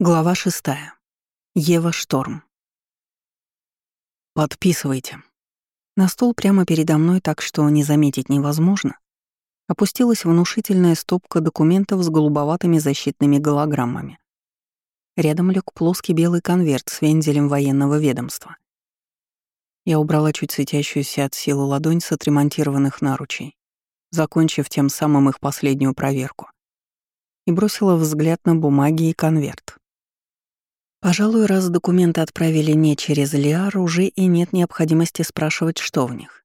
Глава шестая. Ева Шторм. «Подписывайте». На стол прямо передо мной, так что не заметить невозможно, опустилась внушительная стопка документов с голубоватыми защитными голограммами. Рядом лег плоский белый конверт с вензелем военного ведомства. Я убрала чуть светящуюся от силы ладонь с отремонтированных наручей, закончив тем самым их последнюю проверку, и бросила взгляд на бумаги и конверт. Пожалуй, раз документы отправили не через Лиар, уже и нет необходимости спрашивать, что в них.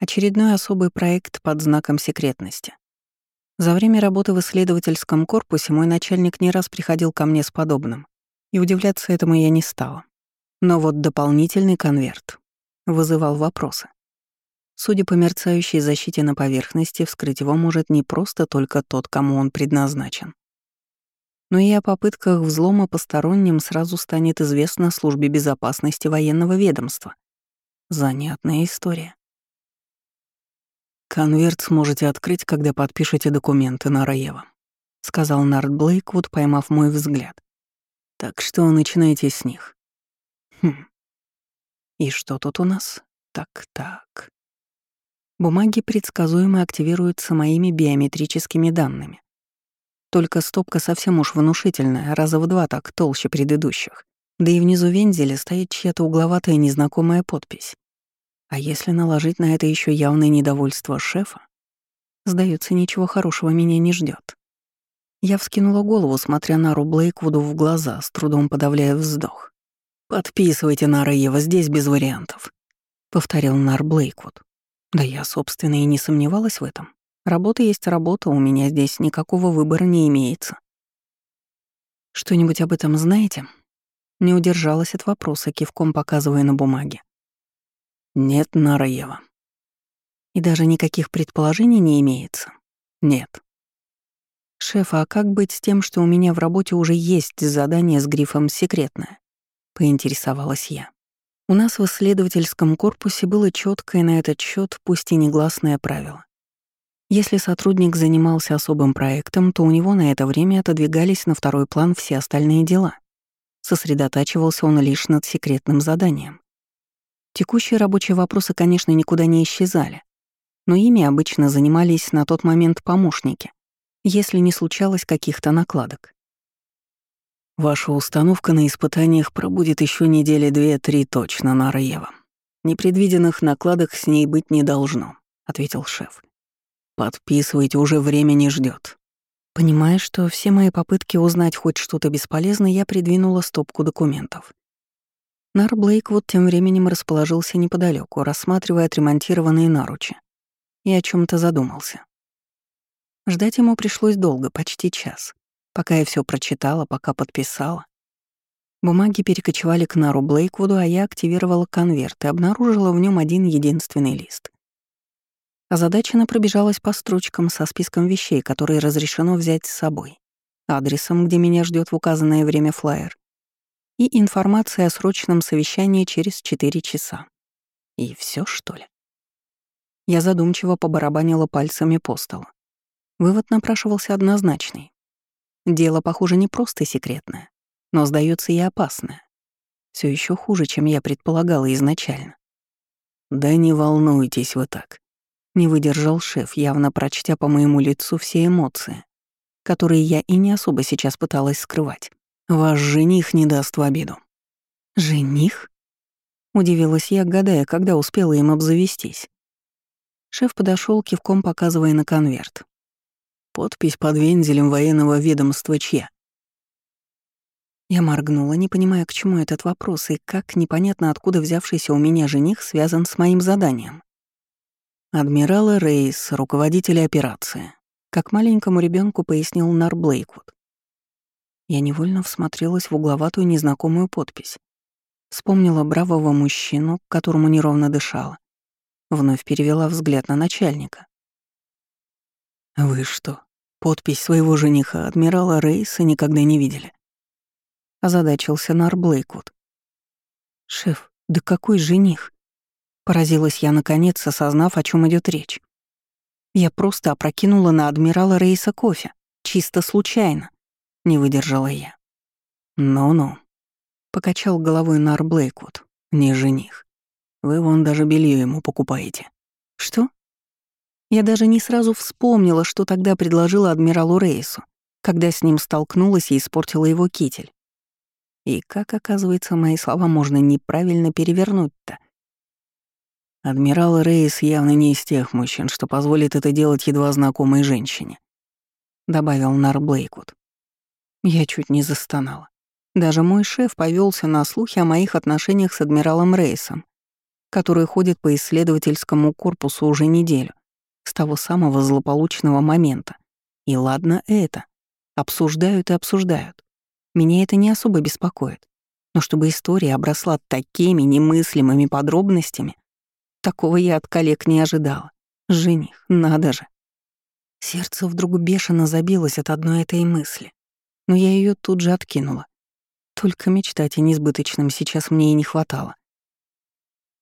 Очередной особый проект под знаком секретности. За время работы в исследовательском корпусе мой начальник не раз приходил ко мне с подобным, и удивляться этому я не стала. Но вот дополнительный конверт вызывал вопросы. Судя по мерцающей защите на поверхности, вскрыть его может не просто только тот, кому он предназначен но и о попытках взлома посторонним сразу станет известно службе безопасности военного ведомства. Занятная история. «Конверт сможете открыть, когда подпишете документы на Раева», — сказал Нарт Блейквуд, поймав мой взгляд. «Так что начинайте с них». «Хм. И что тут у нас? Так-так». Бумаги предсказуемо активируются моими биометрическими данными. Только стопка совсем уж внушительная, раза в два так толще предыдущих. Да и внизу вензеля стоит чья-то угловатая незнакомая подпись. А если наложить на это еще явное недовольство шефа, сдается, ничего хорошего меня не ждет. Я вскинула голову, смотря на Ру Блейквуду в глаза, с трудом подавляя вздох. «Подписывайте, Нара Ева, здесь без вариантов», — повторил Нар Блейквуд. Да я, собственно, и не сомневалась в этом. Работа есть работа, у меня здесь никакого выбора не имеется. Что-нибудь об этом знаете? Не удержалась от вопроса, кивком показывая на бумаге. Нет, Нараева. И даже никаких предположений не имеется? Нет. Шеф, а как быть с тем, что у меня в работе уже есть задание с грифом «секретное»? Поинтересовалась я. У нас в исследовательском корпусе было четкое на этот счет, пусть и негласное правило. Если сотрудник занимался особым проектом, то у него на это время отодвигались на второй план все остальные дела. Сосредотачивался он лишь над секретным заданием. Текущие рабочие вопросы, конечно, никуда не исчезали, но ими обычно занимались на тот момент помощники, если не случалось каких-то накладок. Ваша установка на испытаниях пробудет еще недели две-три точно, Нараева. Непредвиденных накладок с ней быть не должно, ответил шеф. Подписывайте, уже время не ждет. Понимая, что все мои попытки узнать хоть что-то бесполезно, я придвинула стопку документов. Нар Блейквуд тем временем расположился неподалеку, рассматривая отремонтированные наручи, и о чем то задумался. Ждать ему пришлось долго, почти час, пока я все прочитала, пока подписала. Бумаги перекочевали к Нару Блейквуду, а я активировала конверт и обнаружила в нем один единственный лист. Озадаченно пробежалась по строчкам со списком вещей, которые разрешено взять с собой, адресом, где меня ждет в указанное время флаер, и информацией о срочном совещании через 4 часа. И все что ли? Я задумчиво побарабанила пальцами по столу. Вывод напрашивался однозначный. Дело, похоже, не просто секретное, но, сдается и опасное. Все еще хуже, чем я предполагала изначально. «Да не волнуйтесь вы так», не выдержал шеф, явно прочтя по моему лицу все эмоции, которые я и не особо сейчас пыталась скрывать. «Ваш жених не даст в обиду». «Жених?» Удивилась я, гадая, когда успела им обзавестись. Шеф подошел кивком показывая на конверт. Подпись под вензелем военного ведомства чья? Я моргнула, не понимая, к чему этот вопрос и как непонятно откуда взявшийся у меня жених связан с моим заданием. Адмирала Рейс, руководителя операции, как маленькому ребенку пояснил Нар Блейквуд. Я невольно всмотрелась в угловатую незнакомую подпись. Вспомнила бравого мужчину, которому неровно дышала. Вновь перевела взгляд на начальника. «Вы что, подпись своего жениха, адмирала Рейса, никогда не видели?» Озадачился Нар Блейквуд. «Шеф, да какой жених? Поразилась я наконец, осознав, о чем идет речь. Я просто опрокинула на адмирала Рейса кофе, чисто случайно. Не выдержала я. «Ну-ну», — покачал головой Нар Блейквуд, не жених. «Вы вон даже белье ему покупаете». «Что?» Я даже не сразу вспомнила, что тогда предложила адмиралу Рейсу, когда с ним столкнулась и испортила его китель. И как, оказывается, мои слова можно неправильно перевернуть-то? Адмирал Рейс явно не из тех мужчин, что позволит это делать едва знакомой женщине, добавил Нар Блейквуд. Я чуть не застонала. Даже мой шеф повелся на слухи о моих отношениях с адмиралом Рейсом, который ходит по исследовательскому корпусу уже неделю с того самого злополучного момента. И ладно это. Обсуждают и обсуждают. Меня это не особо беспокоит. Но чтобы история обросла такими немыслимыми подробностями, такого я от коллег не ожидала. Жених, надо же. Сердце вдруг бешено забилось от одной этой мысли. Но я ее тут же откинула. Только мечтать о несбыточном сейчас мне и не хватало.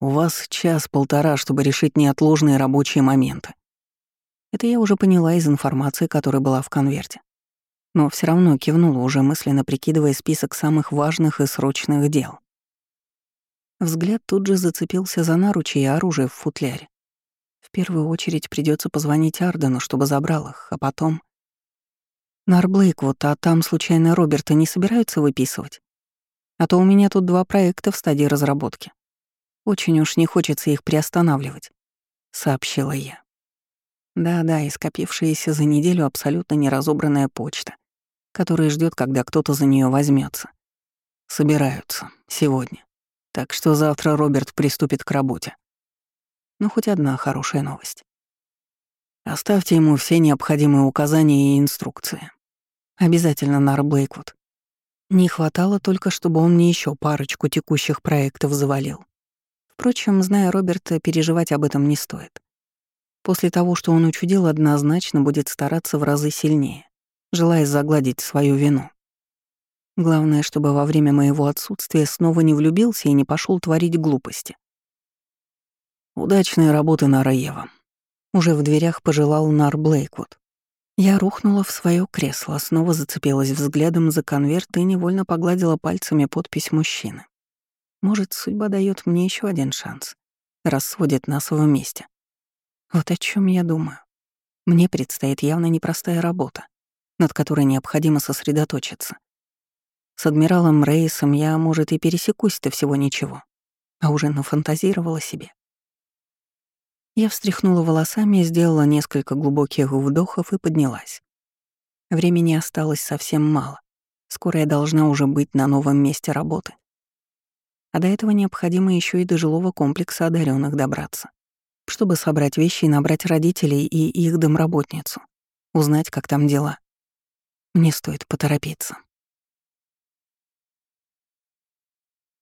У вас час-полтора, чтобы решить неотложные рабочие моменты. Это я уже поняла из информации, которая была в конверте. Но все равно кивнула, уже мысленно прикидывая список самых важных и срочных дел. Взгляд тут же зацепился за наручи и оружие в футляре. В первую очередь придется позвонить Ардену, чтобы забрал их, а потом... Нарблейк вот, а там случайно Роберта не собираются выписывать? А то у меня тут два проекта в стадии разработки. Очень уж не хочется их приостанавливать, — сообщила я. Да-да, и скопившаяся за неделю абсолютно неразобранная почта, которая ждет, когда кто-то за нее возьмется. Собираются. Сегодня. Так что завтра Роберт приступит к работе. Ну, хоть одна хорошая новость. Оставьте ему все необходимые указания и инструкции. Обязательно на Блейквуд. Не хватало только, чтобы он мне еще парочку текущих проектов завалил. Впрочем, зная Роберта, переживать об этом не стоит. После того, что он учудил, однозначно будет стараться в разы сильнее, желая загладить свою вину. Главное, чтобы во время моего отсутствия снова не влюбился и не пошел творить глупости. Удачной работы, Нараева. Уже в дверях пожелал Нар Блейквуд. Я рухнула в свое кресло, снова зацепилась взглядом за конверт и невольно погладила пальцами подпись мужчины. Может, судьба дает мне еще один шанс, рассводит нас вместе. Вот о чем я думаю. Мне предстоит явно непростая работа, над которой необходимо сосредоточиться. С адмиралом Рейсом я, может, и пересекусь-то всего ничего, а уже нафантазировала себе. Я встряхнула волосами, сделала несколько глубоких вдохов и поднялась. Времени осталось совсем мало. Скоро я должна уже быть на новом месте работы. А до этого необходимо еще и до жилого комплекса одаренных добраться чтобы собрать вещи и набрать родителей и их домработницу, узнать, как там дела. Мне стоит поторопиться.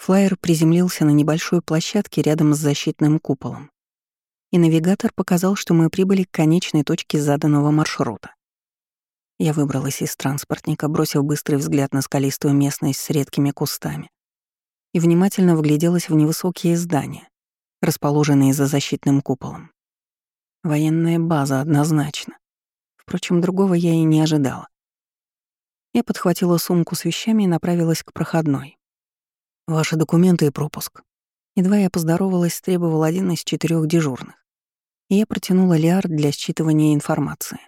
Флайер приземлился на небольшой площадке рядом с защитным куполом, и навигатор показал, что мы прибыли к конечной точке заданного маршрута. Я выбралась из транспортника, бросив быстрый взгляд на скалистую местность с редкими кустами, и внимательно вгляделась в невысокие здания, расположенные за защитным куполом. Военная база однозначно. Впрочем, другого я и не ожидала. Я подхватила сумку с вещами и направилась к проходной. «Ваши документы и пропуск». Едва я поздоровалась, требовал один из четырех дежурных. И я протянула Лиард для считывания информации.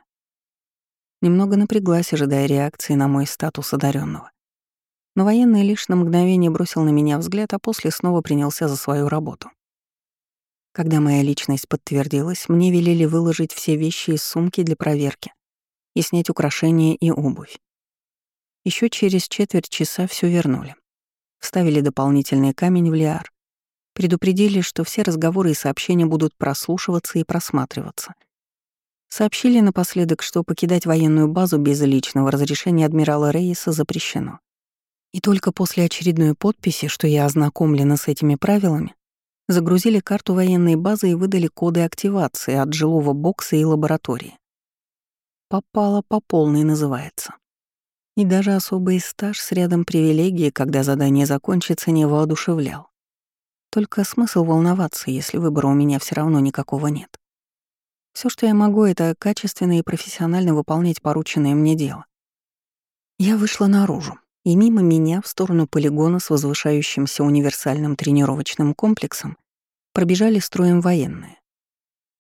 Немного напряглась, ожидая реакции на мой статус одаренного. Но военный лишь на мгновение бросил на меня взгляд, а после снова принялся за свою работу. Когда моя личность подтвердилась, мне велели выложить все вещи из сумки для проверки и снять украшения и обувь. Еще через четверть часа все вернули. Вставили дополнительный камень в лиар. Предупредили, что все разговоры и сообщения будут прослушиваться и просматриваться. Сообщили напоследок, что покидать военную базу без личного разрешения адмирала Рейса запрещено. И только после очередной подписи, что я ознакомлена с этими правилами, загрузили карту военной базы и выдали коды активации от жилого бокса и лаборатории. Попало по полной называется. И даже особый стаж с рядом привилегий, когда задание закончится, не воодушевлял. Только смысл волноваться, если выбора у меня все равно никакого нет. Все, что я могу, это качественно и профессионально выполнять порученное мне дело. Я вышла наружу, и мимо меня в сторону полигона с возвышающимся универсальным тренировочным комплексом пробежали строем военные.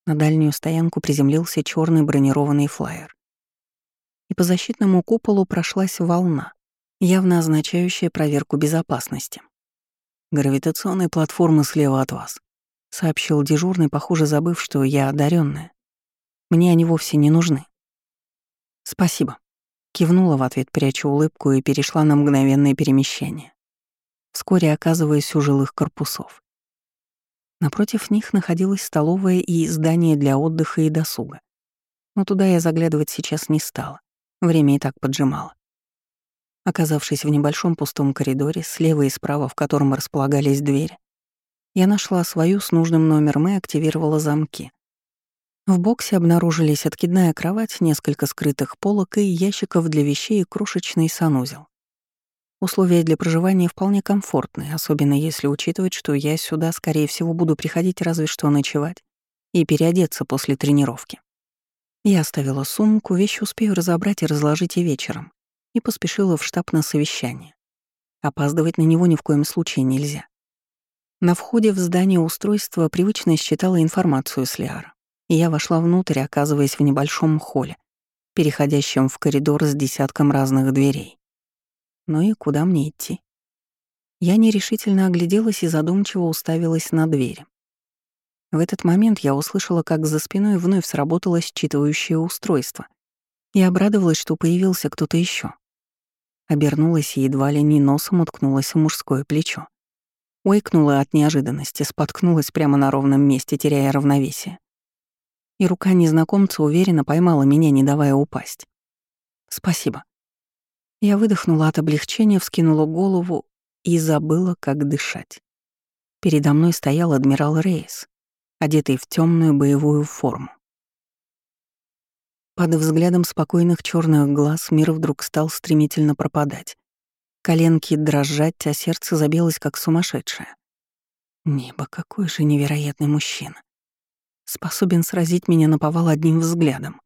На дальнюю стоянку приземлился черный бронированный флайер. И по защитному куполу прошлась волна, явно означающая проверку безопасности. «Гравитационные платформы слева от вас», — сообщил дежурный, похоже, забыв, что я одаренная. «Мне они вовсе не нужны». «Спасибо», — кивнула в ответ, пряча улыбку, и перешла на мгновенное перемещение, вскоре оказываясь у жилых корпусов. Напротив них находилась столовая и здание для отдыха и досуга. Но туда я заглядывать сейчас не стала. Время и так поджимало. Оказавшись в небольшом пустом коридоре, слева и справа, в котором располагались двери, я нашла свою с нужным номером и активировала замки. В боксе обнаружились откидная кровать, несколько скрытых полок и ящиков для вещей и крошечный санузел. Условия для проживания вполне комфортные, особенно если учитывать, что я сюда, скорее всего, буду приходить разве что ночевать и переодеться после тренировки. Я оставила сумку, вещи успею разобрать и разложить и вечером и поспешила в штаб на совещание. Опаздывать на него ни в коем случае нельзя. На входе в здание устройства привычно считала информацию с Лиара, и я вошла внутрь, оказываясь в небольшом холле, переходящем в коридор с десятком разных дверей. Ну и куда мне идти? Я нерешительно огляделась и задумчиво уставилась на дверь. В этот момент я услышала, как за спиной вновь сработало считывающее устройство, и обрадовалась, что появился кто-то еще. Обернулась и едва ли не носом уткнулась в мужское плечо. Уикнула от неожиданности, споткнулась прямо на ровном месте, теряя равновесие. И рука незнакомца уверенно поймала меня, не давая упасть. «Спасибо». Я выдохнула от облегчения, вскинула голову и забыла, как дышать. Передо мной стоял адмирал Рейс, одетый в темную боевую форму. Под взглядом спокойных черных глаз мир вдруг стал стремительно пропадать. Коленки дрожать, а сердце забилось как сумасшедшее. Небо, какой же невероятный мужчина. Способен сразить меня на повал одним взглядом.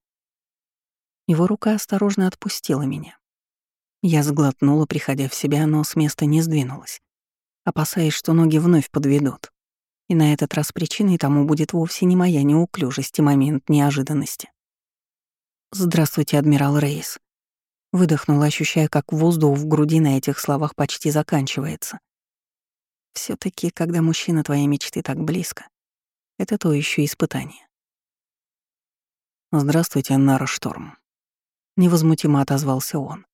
Его рука осторожно отпустила меня. Я сглотнула, приходя в себя, но с места не сдвинулась, опасаясь, что ноги вновь подведут. И на этот раз причиной тому будет вовсе не моя неуклюжесть и момент неожиданности. «Здравствуйте, адмирал Рейс». Выдохнула, ощущая, как воздух в груди на этих словах почти заканчивается. все таки когда мужчина твоей мечты так близко, это то еще испытание. «Здравствуйте, Нара Шторм», — невозмутимо отозвался он.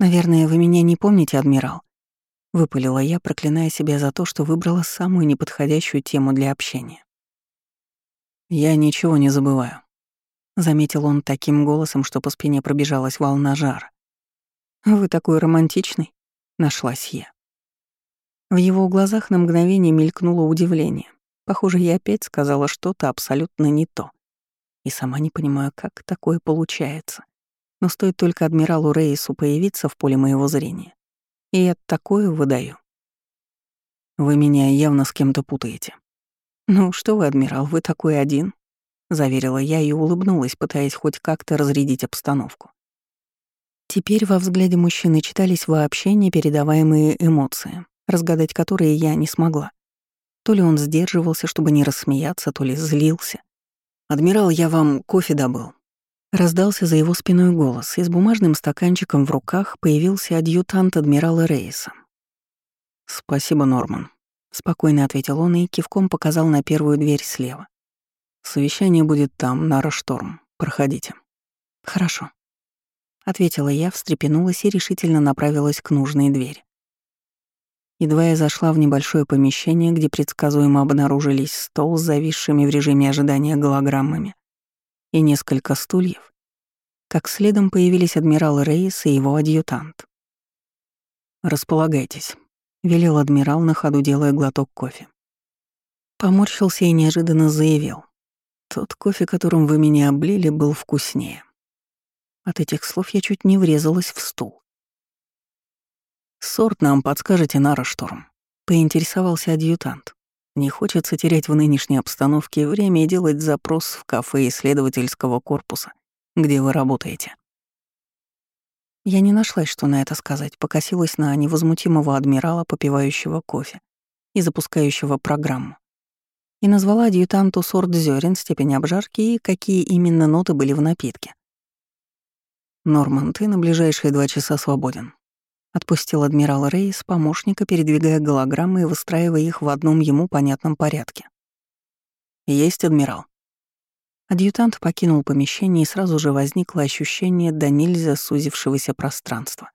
«Наверное, вы меня не помните, адмирал?» — выпалила я, проклиная себя за то, что выбрала самую неподходящую тему для общения. «Я ничего не забываю», Заметил он таким голосом, что по спине пробежалась волна жара. «Вы такой романтичный», — нашлась я. В его глазах на мгновение мелькнуло удивление. Похоже, я опять сказала что-то абсолютно не то. И сама не понимаю, как такое получается. Но стоит только адмиралу Рейсу появиться в поле моего зрения. И я такое выдаю. Вы меня явно с кем-то путаете. Ну что вы, адмирал, вы такой один. — заверила я и улыбнулась, пытаясь хоть как-то разрядить обстановку. Теперь во взгляде мужчины читались вообще непередаваемые эмоции, разгадать которые я не смогла. То ли он сдерживался, чтобы не рассмеяться, то ли злился. «Адмирал, я вам кофе добыл». Раздался за его спиной голос, и с бумажным стаканчиком в руках появился адъютант адмирала Рейса. «Спасибо, Норман», — спокойно ответил он и кивком показал на первую дверь слева. Совещание будет там, на Рашторм. Проходите. Хорошо. Ответила я, встрепенулась и решительно направилась к нужной двери. Едва я зашла в небольшое помещение, где предсказуемо обнаружились стол с зависшими в режиме ожидания голограммами и несколько стульев, как следом появились адмирал Рейс и его адъютант. «Располагайтесь», — велел адмирал на ходу, делая глоток кофе. Поморщился и неожиданно заявил. Тот кофе, которым вы меня облили, был вкуснее. От этих слов я чуть не врезалась в стул. «Сорт нам подскажете, Нара Шторм», — поинтересовался адъютант. «Не хочется терять в нынешней обстановке время и делать запрос в кафе исследовательского корпуса, где вы работаете». Я не нашлась, что на это сказать, покосилась на невозмутимого адмирала, попивающего кофе и запускающего программу. И назвала адъютанту сорт зерен, степень обжарки и какие именно ноты были в напитке. «Норман, ты на ближайшие два часа свободен», — отпустил адмирал Рейс помощника, передвигая голограммы и выстраивая их в одном ему понятном порядке. «Есть, адмирал». Адъютант покинул помещение, и сразу же возникло ощущение до нельзя сузившегося пространства,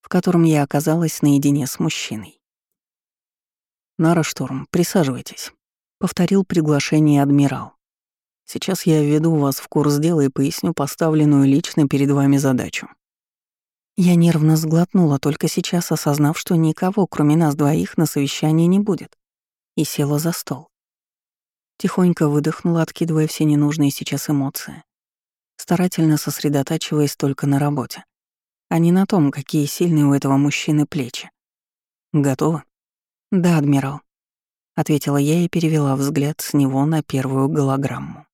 в котором я оказалась наедине с мужчиной. «Нара Шторм, присаживайтесь», — повторил приглашение адмирал. «Сейчас я введу вас в курс дела и поясню поставленную лично перед вами задачу». Я нервно сглотнула, только сейчас осознав, что никого, кроме нас двоих, на совещании не будет, и села за стол. Тихонько выдохнула, откидывая все ненужные сейчас эмоции, старательно сосредотачиваясь только на работе, а не на том, какие сильные у этого мужчины плечи. «Готово?» «Да, адмирал», — ответила я и перевела взгляд с него на первую голограмму.